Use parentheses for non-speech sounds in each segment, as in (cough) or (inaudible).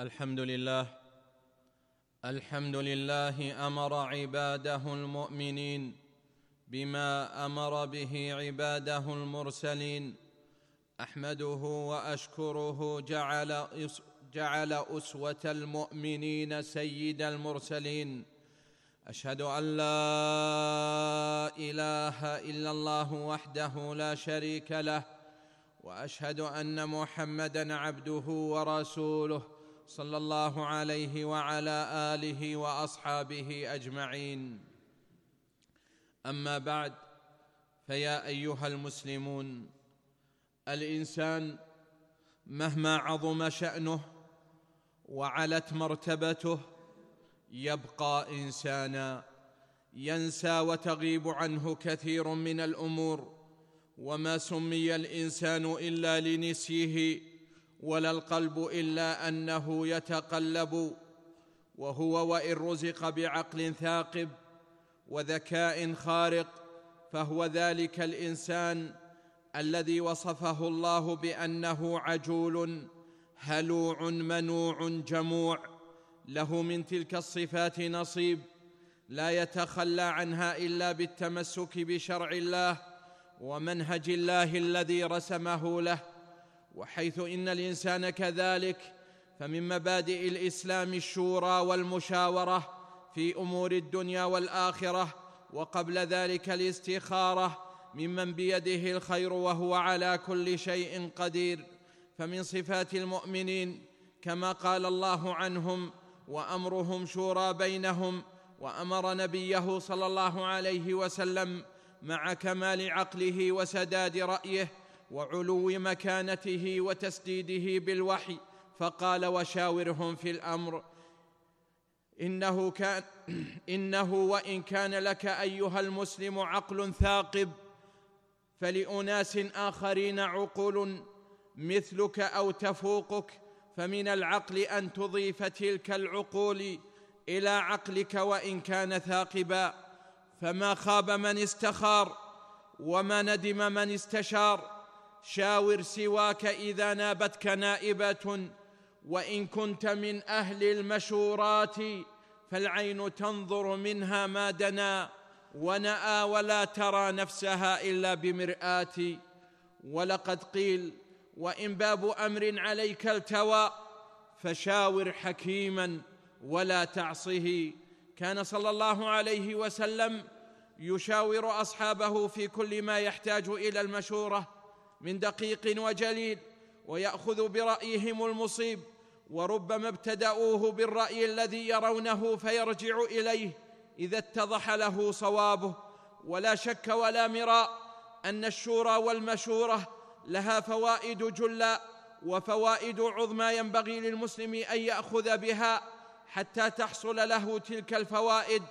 الحمد لله الحمد لله أمر عباده المؤمنين بما أمر به عباده المرسلين. أحمده وأشكره جعل جعل أسوة المؤمنين سيد المرسلين. أشهد أن لا إله إلا الله وحده لا شريك له وأشهد أن محمدا عبده ورسوله. صلى الله عليه وعلى آله وأصحابه أجمعين. أما بعد فيا أيها المسلمون الإنسان مهما عظم شأنه وعلت مرتبته يبقى إنسانا. ينسى وتغيب عنه كثير من الأمور وما سمي الإنسان إلا لنسيه ولا القلب إلا أنه يتقلب وهو وإن رزق بعقل ثاقب وذكاء خارق فهو ذلك الإنسان الذي وصفه الله بأنه عجول هلوع منوع جموع له من تلك الصفات نصيب لا يتخلى عنها إلا بالتمسك بشرع الله ومنهج الله الذي رسمه له. وحيث إن الإنسان كذلك فمن مبادئ الإسلام الشورى والمشاورة في أمور الدنيا والآخرة وقبل ذلك الاستخارة ممن بيده الخير وهو على كل شيء قدير. فمن صفات المؤمنين كما قال الله عنهم وأمرهم شورى بينهم وأمر نبيه صلى الله عليه وسلم مع كمال عقله وسداد رأيه وعلو مكانته وتسديده بالوحي فقال وشاورهم في الأمر. إنه كان (clears throat) إنه وإن كان لك أيها المسلم عقل ثاقب فلأناس آخرين عقول مثلك أو تفوقك فمن العقل أن تضيف تلك العقول إلى عقلك وإن كان ثاقبا. فما خاب من استخار وما ندم من استشار. شاور سواك إذا نابتك نائبة وإن كنت من أهل المشورات فالعين تنظر منها ما دنا ونأى ولا ترى نفسها إلا بمرآة. ولقد قيل وإن باب أمر عليك التوى فشاور حكيما ولا تعصه. كان صلى الله عليه وسلم يشاور أصحابه في كل ما يحتاج إلى المشورة من دقيق وجليل ويأخذ برأيهم المصيب وربما ابتدأوه بالرأي الذي يرونه فيرجع إليه إذا اتضح له صوابه. ولا شك ولا مراء أن الشورى والمشورة لها فوائد جلا وفوائد عظمى ينبغي للمسلم أن يأخذ بها حتى تحصل له تلك الفوائد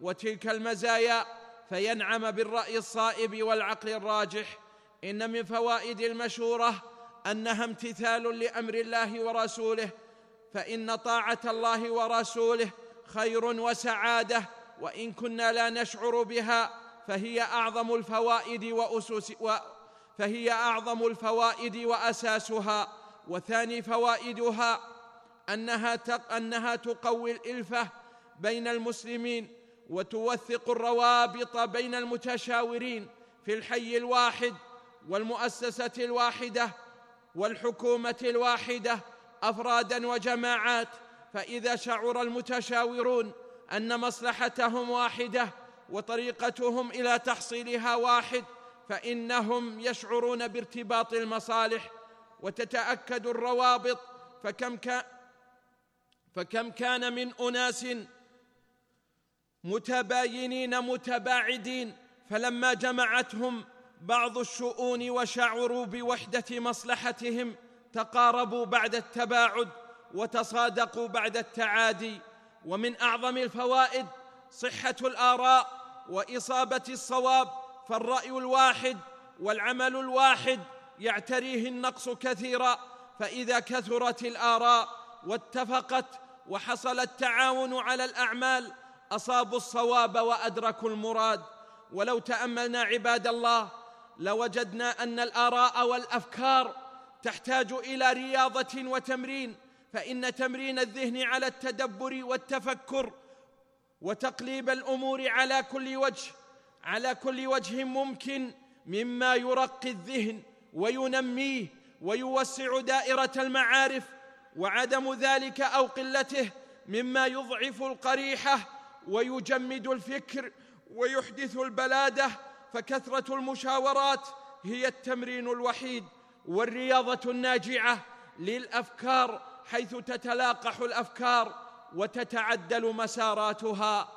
وتلك المزايا فينعم بالرأي الصائب والعقل الراجح. إن من فوائد المشورة أنها امتثال لأمر الله ورسوله فإن طاعة الله ورسوله خير وسعادة وإن كنا لا نشعر بها فهي أعظم الفوائد وأسس و فهي أعظم الفوائد وأساسها. وثاني فوائدها أنها أنها تقوي الالفه بين المسلمين وتوثق الروابط بين المتشاورين في الحي الواحد والمؤسسة الواحدة والحكومة الواحدة أفرادا وجماعات فإذا شعر المتشاورون أن مصلحتهم واحدة وطريقتهم إلى تحصيلها واحد فإنهم يشعرون بارتباط المصالح وتتأكد الروابط فكم كان فكم كان من أناس متباينين متباعدين فلما جمعتهم بعض الشؤون وشعروا بوحدة مصلحتهم تقاربوا بعد التباعد وتصادقوا بعد التعادي. ومن أعظم الفوائد صحة الآراء وإصابة الصواب فالرأي الواحد والعمل الواحد يعتريه النقص كثيرا. فإذا كثرت الآراء واتفقت وحصل التعاون على الأعمال أصابوا الصواب وأدركوا المراد. ولو تأملنا عباد الله لوجدنا أن الآراء والأفكار تحتاج إلى رياضة وتمرين فإن تمرين الذهن على التدبر والتفكر وتقليب الأمور على كل وجه على كل وجه ممكن مما يرقي الذهن وينميه ويوسع دائرة المعارف وعدم ذلك أو قلته مما يضعف القريحة ويجمد الفكر ويحدث البلادة فكثرة المشاورات هي التمرين الوحيد والرياضة الناجعة للأفكار حيث تتلاقح الأفكار وتتعدل مساراتها.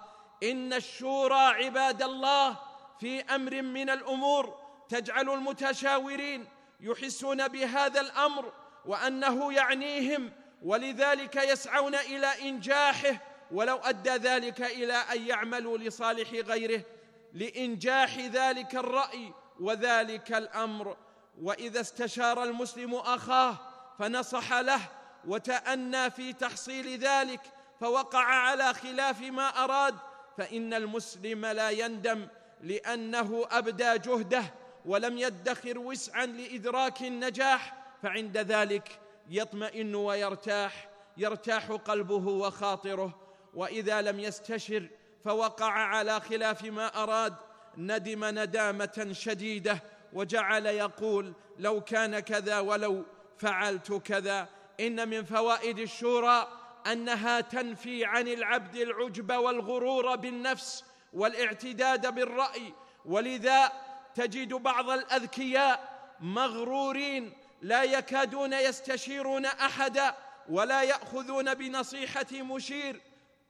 إن الشورى عباد الله في أمر من الأمور تجعل المتشاورين يحسون بهذا الأمر وأنه يعنيهم ولذلك يسعون إلى إنجاحه ولو أدى ذلك إلى أن يعملوا لصالح غيره. لإنجاح ذلك الرأي وذلك الأمر. وإذا استشار المسلم أخاه فنصح له وتأنى في تحصيل ذلك فوقع على خلاف ما أراد فإن المسلم لا يندم لأنه أبدى جهده ولم يدخر وسعا لإدراك النجاح فعند ذلك يطمئن ويرتاح يرتاح قلبه وخاطره. وإذا لم يستشر فوقع على خلاف ما أراد ندم ندامة شديدة وجعل يقول لو كان كذا ولو فعلت كذا. إن من فوائد الشورى أنها تنفي عن العبد العجب والغرور بالنفس والاعتداد بالرأي. ولذا تجد بعض الأذكياء مغرورين لا يكادون يستشيرون أحدا ولا يأخذون بنصيحة مشير.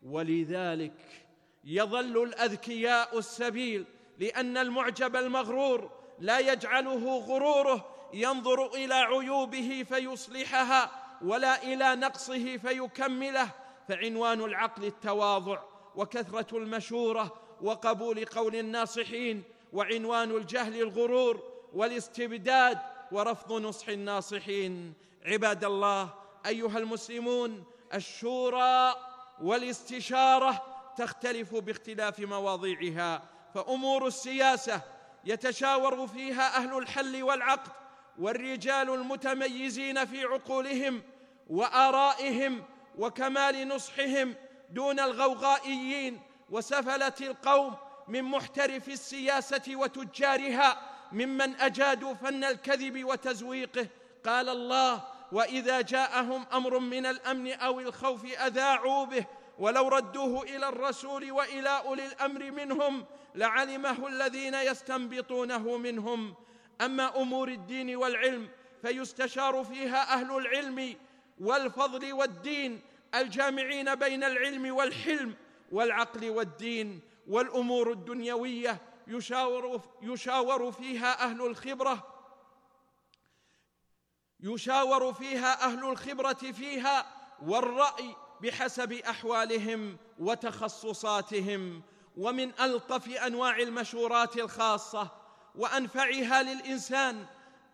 ولذلك يظل الأذكياء السبيل لأن المعجب المغرور لا يجعله غروره ينظر إلى عيوبه فيصلحها ولا إلى نقصه فيكمله فعنوان العقل التواضع وكثرة المشورة وقبول قول الناصحين وعنوان الجهل الغرور والاستبداد ورفض نصح الناصحين. عباد الله أيها المسلمون الشورى والاستشارة تختلف باختلاف مواضيعها فأمور السياسة يتشاور فيها أهل الحل والعقد والرجال المتميزين في عقولهم وآرائهم وكمال نصحهم دون الغوغائيين وسفلة القوم من محترف السياسة وتجارها ممن أجادوا فن الكذب وتزويقه. قال الله وإذا جاءهم أمر من الأمن أو الخوف أذاعوا به ولو ردوه إلى الرسول وإلى أولي الأمر منهم لعلمه الذين يستنبطونه منهم. أما أمور الدين والعلم فيستشار فيها أهل العلم والفضل والدين الجامعين بين العلم والحلم والعقل والدين والأمور الدنيوية يشاور, يشاور فيها أهل الخبرة يشاور فيها أهل الخبرة فيها والرأي بحسب أحوالهم وتخصصاتهم ومن ألطف أنواع المشورات الخاصة وأنفعها للإنسان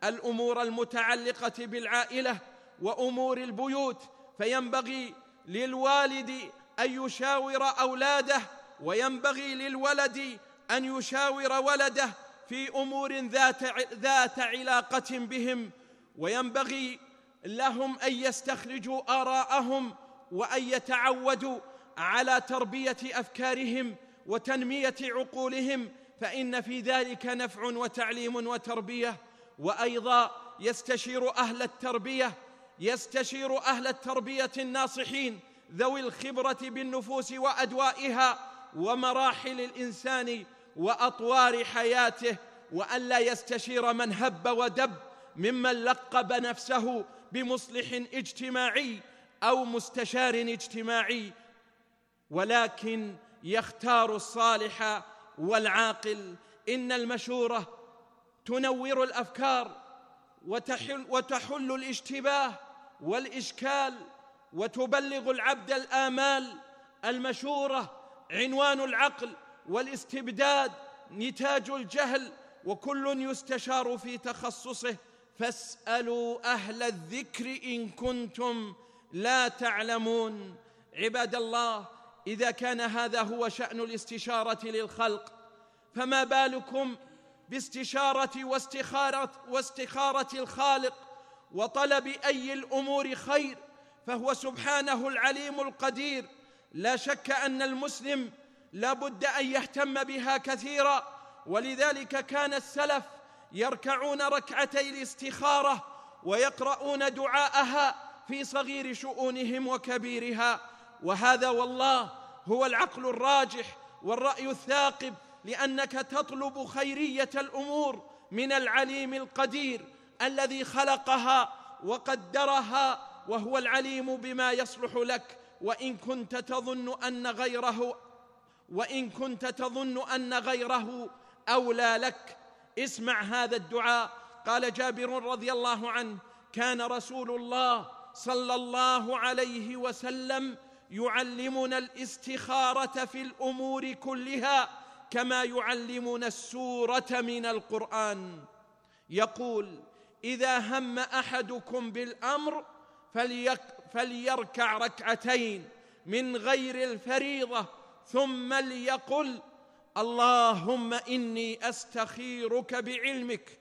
الأمور المتعلقة بالعائلة وأمور البيوت فينبغي للوالد أن يشاور أولاده وينبغي للولد أن يشاور ولده في أمور ذات ذات علاقة بهم وينبغي لهم أن يستخرجوا آراءهم وأن يتعودوا على تربية أفكارهم وتنمية عقولهم فإن في ذلك نفع وتعليم وتربية. وأيضا يستشير أهل التربية يستشير أهل التربية الناصحين ذوي الخبرة بالنفوس وأدوائها ومراحل الإنسان وأطوار حياته والا يستشير من هب ودب ممن لقب نفسه بمصلح اجتماعي أو مستشار اجتماعي ولكن يختار الصالح والعاقل. إن المشورة تنور الأفكار وتحل, وتحل الاشتباه والإشكال وتبلغ العبد الآمال. المشورة عنوان العقل والاستبداد نتاج الجهل وكل يستشار في تخصصه. فاسألوا أهل الذكر إن كنتم لا تعلمون. عباد الله إذا كان هذا هو شأن الاستشارة للخلق فما بالكم باستشارة واستخارة واستخارة الخالق وطلب أي الأمور خير فهو سبحانه العليم القدير. لا شك أن المسلم لا بد أن يهتم بها كثيرا ولذلك كان السلف يركعون ركعتي الاستخارة ويقرؤون دعاءها. في صغير شؤونهم وكبيرها. وهذا والله هو العقل الراجح والرأي الثاقب لأنك تطلب خيرية الأمور من العليم القدير الذي خلقها وقدرها وهو العليم بما يصلح لك. وإن كنت تظن أن غيره وإن كنت تظن أن غيره أولى لك. اسمع هذا الدعاء. قال جابر رضي الله عنه كان رسول الله صلى الله عليه وسلم يعلمنا الاستخارة في الأمور كلها كما يعلمنا السورة من القرآن. يقول إذا هم أحدكم بالأمر فليركع ركعتين من غير الفريضة ثم ليقل اللهم إني أستخيرك بعلمك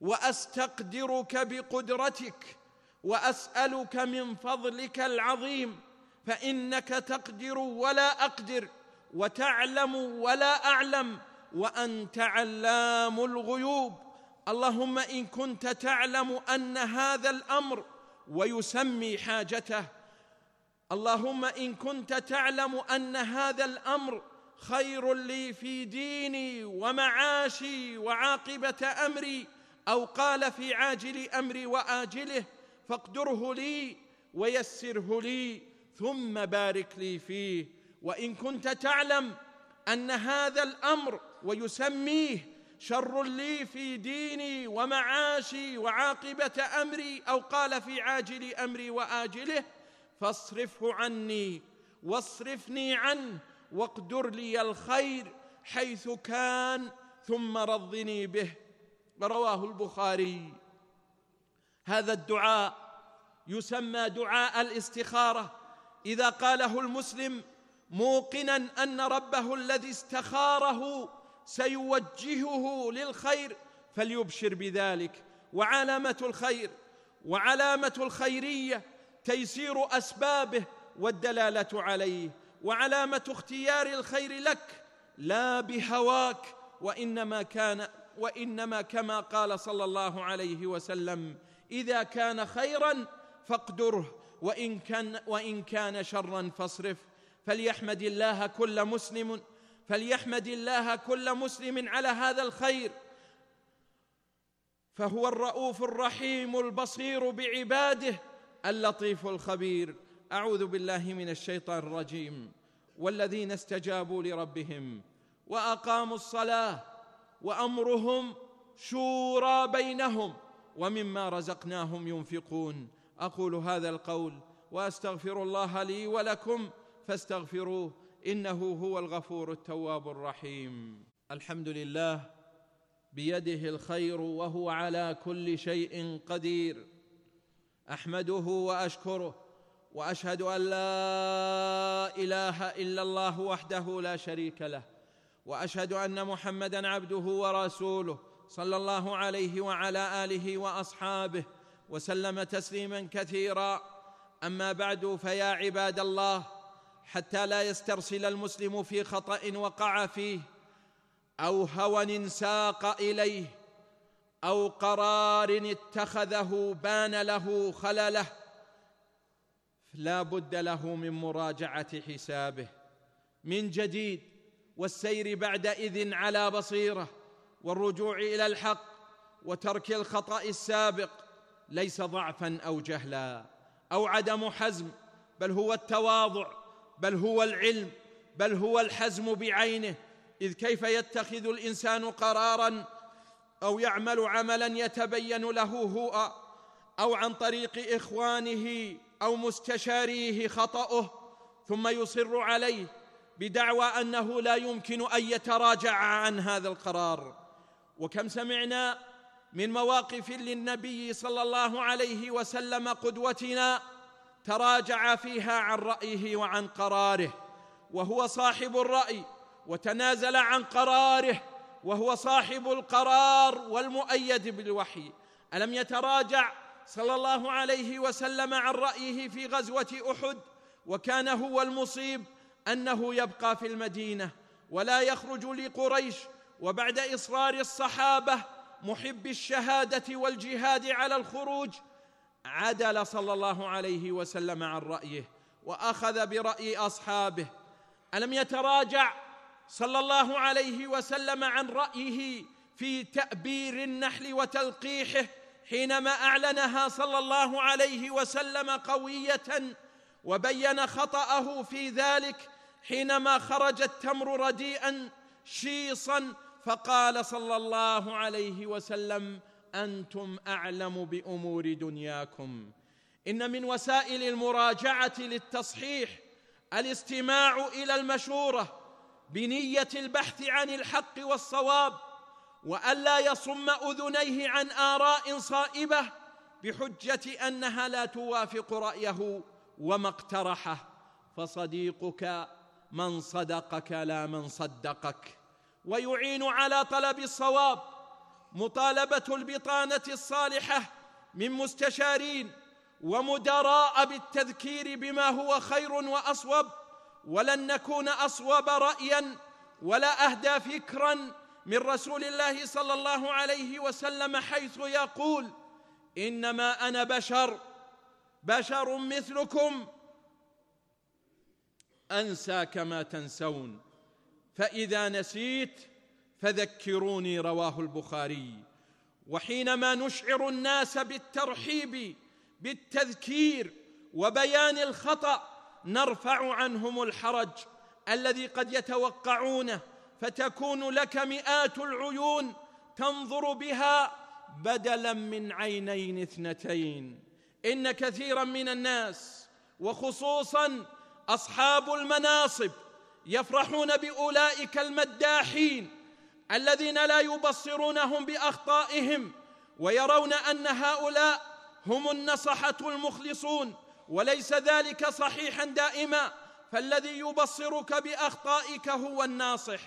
وأستقدرك بقدرتك وأسألك من فضلك العظيم فإنك تقدر ولا أقدر وتعلم ولا أعلم وأنت علام الغيوب. اللهم إن كنت تعلم أن هذا الأمر ويسمي حاجته اللهم إن كنت تعلم أن هذا الأمر خير لي في ديني ومعاشي وعاقبة أمري أو قال في عاجل أمري وآجله فاقدره لي ويسره لي ثم بارك لي فيه. وإن كنت تعلم أن هذا الأمر ويسميه شر لي في ديني ومعاشي وعاقبة أمري أو قال في عاجل أمري وآجله فاصرفه عني واصرفني عنه واقدر لي الخير حيث كان ثم رضني به. رواه البخاري. هذا الدعاء يسمى دعاء الاستخارة. إذا قاله المسلم موقنا أن ربه الذي استخاره سيوجهه للخير فليبشر بذلك. وعلامة الخير وعلامة الخيرية تيسير أسبابه والدلالة عليه. وعلامة اختيار الخير لك لا بهواك وإنما كان وإنما كما قال صلى الله عليه وسلم إذا كان خيرا فاقدره وإن كان وإن كان شرا فاصرف فليحمد الله كل مسلم فليحمد الله كل مسلم على هذا الخير. فهو الرؤوف الرحيم البصير بعباده اللطيف الخبير. أعوذ بالله من الشيطان الرجيم. والذين استجابوا لربهم وأقاموا الصلاة وأمرهم شورى بينهم. ومما رزقناهم ينفقون. أقول هذا القول وأستغفر الله لي ولكم فاستغفروه إنه هو الغفور التواب الرحيم. الحمد لله بيده الخير وهو على كل شيء قدير. أحمده وأشكره وأشهد أن لا إله إلا الله وحده لا شريك له وأشهد أن محمدا عبده ورسوله صلى الله عليه وعلى آله وأصحابه وسلم تسليما كثيرا. أما بعد فيا عباد الله حتى لا يسترسل المسلم في خطأ وقع فيه أو هوى ساق إليه أو قرار اتخذه بان له خلله لا بد له من مراجعة حسابه. من جديد والسير بعدئذ على بصيرة. والرجوع إلى الحق وترك الخطأ السابق ليس ضعفا أو جهلا أو عدم حزم بل هو التواضع بل هو العلم بل هو الحزم بعينه. إذ كيف يتخذ الإنسان قرارا؟ أو يعمل عملا يتبين له هو أو عن طريق إخوانه أو مستشاريه خطأه ثم يصر عليه بدعوى أنه لا يمكن أن يتراجع عن هذا القرار. وكم سمعنا من مواقف للنبي صلى الله عليه وسلم قدوتنا تراجع فيها عن رأيه وعن قراره وهو صاحب الرأي وتنازل عن قراره وهو صاحب القرار والمؤيد بالوحي. ألم يتراجع صلى الله عليه وسلم عن رأيه في غزوة أحد؟ وكان هو المصيب أنه يبقى في المدينة ولا يخرج لقريش وبعد إصرار الصحابة محب الشهادة والجهاد على الخروج عدل صلى الله عليه وسلم عن رأيه وأخذ برأي أصحابه. ألم يتراجع صلى الله عليه وسلم عن رأيه في تأبير النحل وتلقيحه حينما أعلنها صلى الله عليه وسلم قوية وبين خطأه في ذلك حينما خرج التمر رديئا شيصا فقال صلى الله عليه وسلم أنتم أعلم بأمور دنياكم. إن من وسائل المراجعة للتصحيح الاستماع إلى المشورة بنية البحث عن الحق والصواب والا يصم أذنيه عن آراء صائبة بحجة أنها لا توافق رأيه وما اقترحه. فصديقك من صدقك لا من صدقك. ويعين على طلب الصواب مطالبة البطانة الصالحة من مستشارين ومدراء بالتذكير بما هو خير وأصوب ولن نكون أصوب رايا ولا أهدى فكرا من رسول الله صلى الله عليه وسلم حيث يقول إنما أنا بشر بشر مثلكم أنسى كما تنسون. فإذا نسيت فذكروني رواه البخاري. وحينما نشعر الناس بالترحيب بالتذكير وبيان الخطأ نرفع عنهم الحرج الذي قد يتوقعونه فتكون لك مئات العيون تنظر بها بدلا من عينين اثنتين. إن كثيرا من الناس وخصوصا أصحاب المناصب يفرحون بأولئك المداحين الذين لا يبصرونهم بأخطائهم ويرون أن هؤلاء هم النصحة المخلصون وليس ذلك صحيحا دائما. فالذي يبصرك بأخطائك هو الناصح.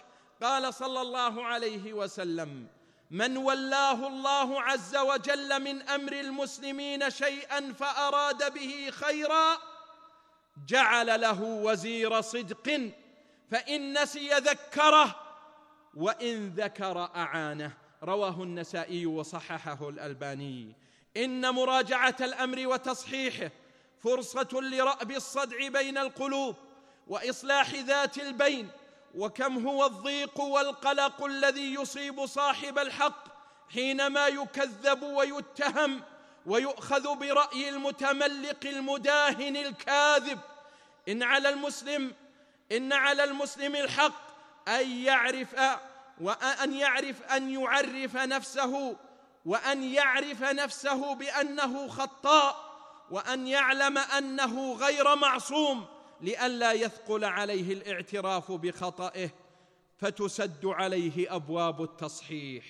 قال صلى الله عليه وسلم من ولاه الله عز وجل من أمر المسلمين شيئا فأراد به خيرا جعل له وزير صدق فإن نسي ذكره وإن ذكر أعانه. رواه النسائي وصححه الألباني. إن مراجعة الأمر وتصحيحه فرصة لرأب الصدع بين القلوب وإصلاح ذات البين. وكم هو الضيق والقلق الذي يصيب صاحب الحق حينما يكذب ويتهم ويؤخذ برأي المتملق المداهن الكاذب. إن على المسلم إن على المسلم الحق أن يعرف وأن يعرف أن يعرف نفسه وأن يعرف نفسه بأنه خطاء وأن يعلم أنه غير معصوم لئلا يثقل عليه الاعتراف بخطئه فتسد عليه أبواب التصحيح.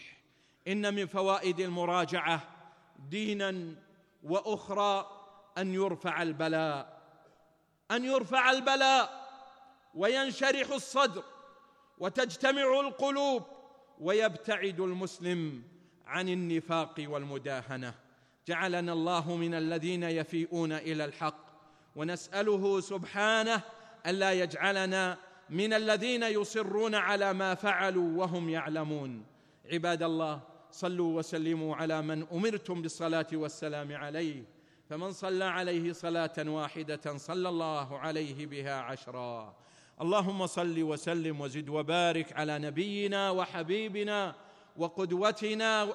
إن من فوائد المراجعة دينا وأخرى أن يرفع البلاء. أن يرفع البلاء. وينشرح الصدر وتجتمع القلوب ويبتعد المسلم عن النفاق والمداهنة. جعلنا الله من الذين يفيئون إلى الحق. ونسأله سبحانه الا يجعلنا من الذين يصرون على ما فعلوا وهم يعلمون. عباد الله صلوا وسلموا على من أمرتم بالصلاة والسلام عليه. فمن صلى عليه صلاة واحدة صلى الله عليه بها عشرا. اللهم صل وسلم وزد وبارك على نبينا وحبيبنا وقدوتنا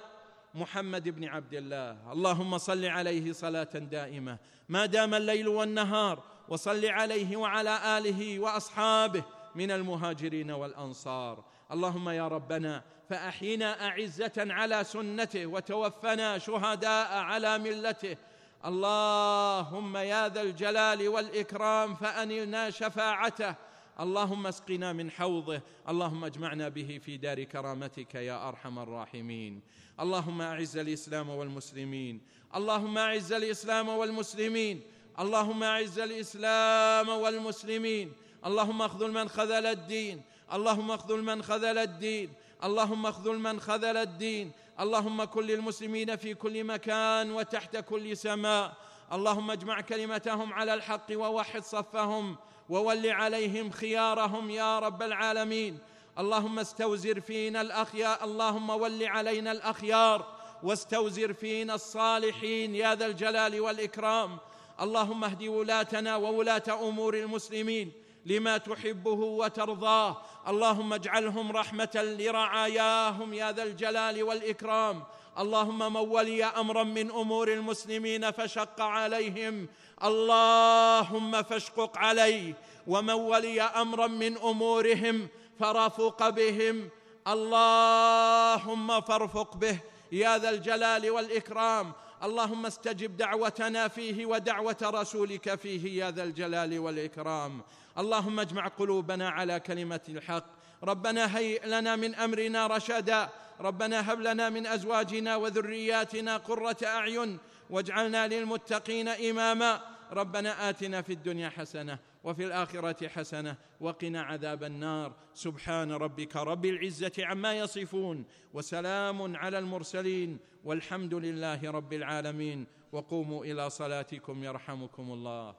محمد بن عبد الله. اللهم صل عليه صلاة دائمة. ما دام الليل والنهار وصل عليه وعلى آله وأصحابه من المهاجرين والأنصار. اللهم يا ربنا فأحينا أعزة على سنته وتوفنا شهداء على ملته. اللهم يا ذا الجلال والإكرام فأنلنا شفاعته. اللهم اسقنا من حوضه اللهم اجمعنا به في دار كرامتك يا أرحم الراحمين. اللهم أعز الإسلام والمسلمين. اللهم أعز الإسلام والمسلمين. اللهم أعز الإسلام والمسلمين. اللهم اخذل من خذل الدين. اللهم اخذل من خذل الدين. اللهم اخذل من خذل الدين. اللهم كن للمسلمين في كل مكان وتحت كل سماء. اللهم اجمع كلمتهم على الحق ووحد صفهم وول عليهم خيارهم يا رب العالمين. اللهم استوزر فينا الأخيار اللهم ول علينا الأخيار واستوزر فينا الصالحين يا ذا الجلال والإكرام. اللهم اهد ولاتنا وولاة أمور المسلمين لما تحبه وترضاه. اللهم اجعلهم رحمة لرعاياهم يا ذا الجلال والإكرام. اللهم من ولي أمرا من أمور المسلمين فشق عليهم. اللهم فاشقق عليه ومن ولي أمرا من أمورهم فرفق بهم. اللهم فارفق به يا ذا الجلال والإكرام. اللهم استجب دعوتنا فيه ودعوة رسولك فيه يا ذا الجلال والإكرام. اللهم اجمع قلوبنا على كلمة الحق. ربنا هيئ لنا من أمرنا رشدا. ربنا هب لنا من أزواجنا وذرياتنا قرة أعين واجعلنا للمتقين إماما. ربنا آتنا في الدنيا حسنة وفي الآخرة حسنة وقنا عذاب النار. سبحان ربك رب العزة عما يصفون وسلام على المرسلين والحمد لله رب العالمين. وقوموا إلى صلاتكم يرحمكم الله.